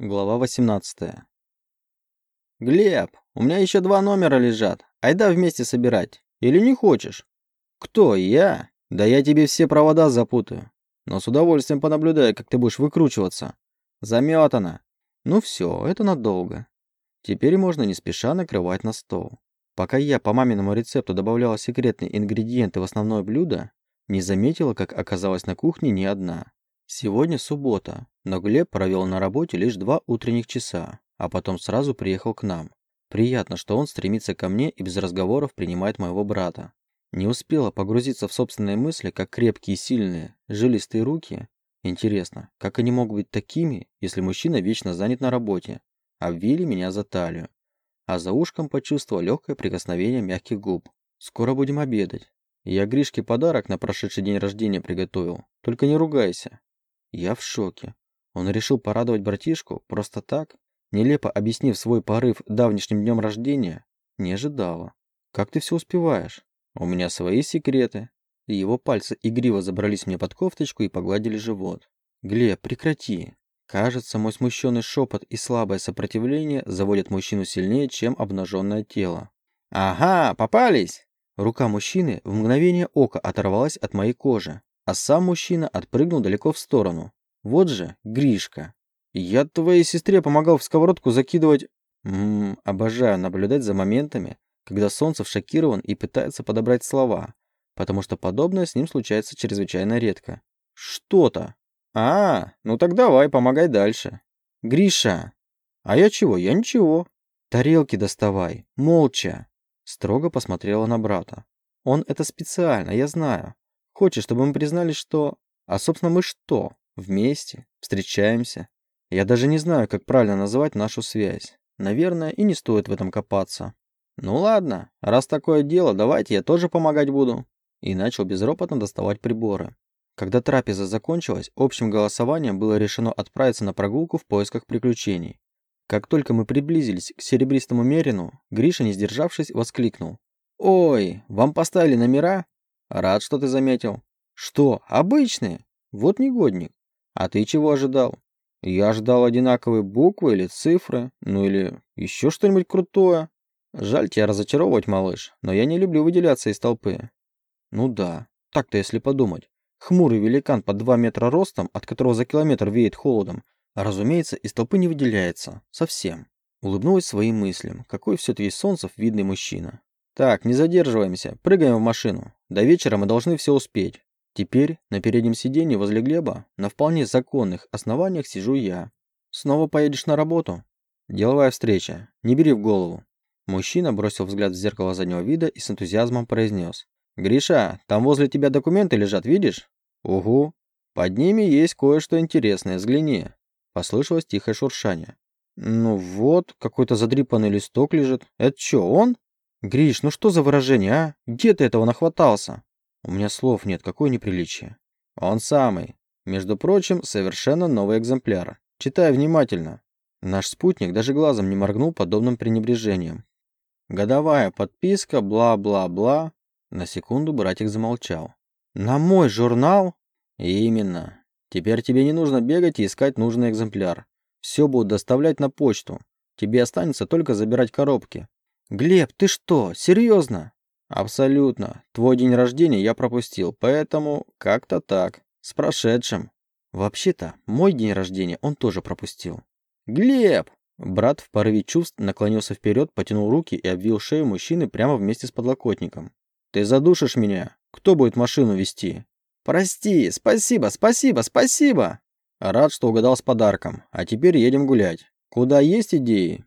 Глава 18. «Глеб, у меня еще два номера лежат. Айда вместе собирать. Или не хочешь?» «Кто, я? Да я тебе все провода запутаю. Но с удовольствием понаблюдаю, как ты будешь выкручиваться. Заметано. Ну все, это надолго. Теперь можно не спеша накрывать на стол. Пока я по маминому рецепту добавляла секретные ингредиенты в основное блюдо, не заметила, как оказалась на кухне не одна. Сегодня суббота, но Глеб провел на работе лишь два утренних часа, а потом сразу приехал к нам. Приятно, что он стремится ко мне и без разговоров принимает моего брата. Не успела погрузиться в собственные мысли, как крепкие, сильные, жилистые руки. Интересно, как они могут быть такими, если мужчина вечно занят на работе? Обвили меня за талию. А за ушком почувствовал легкое прикосновение мягких губ. Скоро будем обедать. Я Гришке подарок на прошедший день рождения приготовил. Только не ругайся. Я в шоке. Он решил порадовать братишку просто так, нелепо объяснив свой порыв давнишним днем рождения, не ожидала. Как ты все успеваешь? У меня свои секреты. И его пальцы игриво забрались мне под кофточку и погладили живот. Глеб, прекрати. Кажется, мой смущенный шепот и слабое сопротивление заводят мужчину сильнее, чем обнаженное тело. Ага, попались! Рука мужчины в мгновение ока оторвалась от моей кожи, а сам мужчина отпрыгнул далеко в сторону. Вот же, Гришка. Я твоей сестре помогал в сковородку закидывать... Ммм, обожаю наблюдать за моментами, когда Солнцев шокирован и пытается подобрать слова, потому что подобное с ним случается чрезвычайно редко. Что-то. А, ну так давай, помогай дальше. Гриша. А я чего? Я ничего. Тарелки доставай. Молча. Строго посмотрела на брата. Он это специально, я знаю. Хочет, чтобы мы признались, что... А, собственно, мы что? Вместе? Встречаемся? Я даже не знаю, как правильно называть нашу связь. Наверное, и не стоит в этом копаться. Ну ладно, раз такое дело, давайте я тоже помогать буду. И начал безропотно доставать приборы. Когда трапеза закончилась, общим голосованием было решено отправиться на прогулку в поисках приключений. Как только мы приблизились к серебристому Мерину, Гриша, не сдержавшись, воскликнул. «Ой, вам поставили номера? Рад, что ты заметил. Что, обычные? Вот негодник. А ты чего ожидал? Я ждал одинаковые буквы или цифры, ну или еще что-нибудь крутое. Жаль тебя разочаровывать, малыш, но я не люблю выделяться из толпы. Ну да, так-то если подумать. Хмурый великан под 2 метра ростом, от которого за километр веет холодом, разумеется, из толпы не выделяется. Совсем. Улыбнулась своим мыслям. Какой все-таки Солнцев видный мужчина. Так, не задерживаемся, прыгаем в машину. До вечера мы должны все успеть. Теперь на переднем сиденье возле Глеба на вполне законных основаниях сижу я. Снова поедешь на работу? Деловая встреча. Не бери в голову. Мужчина бросил взгляд в зеркало заднего вида и с энтузиазмом произнес. «Гриша, там возле тебя документы лежат, видишь?» «Угу. Под ними есть кое-что интересное, взгляни». Послышалось тихое шуршание. «Ну вот, какой-то задрипанный листок лежит. Это что, он?» «Гриш, ну что за выражение, а? Где ты этого нахватался?» «У меня слов нет, какое неприличие». «Он самый. Между прочим, совершенно новый экземпляр. Читай внимательно». Наш спутник даже глазом не моргнул подобным пренебрежением. «Годовая подписка, бла-бла-бла». На секунду братик замолчал. «На мой журнал?» «Именно. Теперь тебе не нужно бегать и искать нужный экземпляр. Все будут доставлять на почту. Тебе останется только забирать коробки. «Глеб, ты что, серьезно?» «Абсолютно. Твой день рождения я пропустил, поэтому как-то так. С прошедшим». «Вообще-то, мой день рождения он тоже пропустил». «Глеб!» Брат в порыве чувств наклонился вперед, потянул руки и обвил шею мужчины прямо вместе с подлокотником. «Ты задушишь меня? Кто будет машину вести?» «Прости, спасибо, спасибо, спасибо!» «Рад, что угадал с подарком. А теперь едем гулять. Куда есть идеи?»